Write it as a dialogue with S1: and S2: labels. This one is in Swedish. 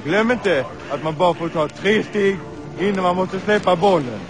S1: Och glöm inte att man bara får ta tre steg innan man måste släppa bollen.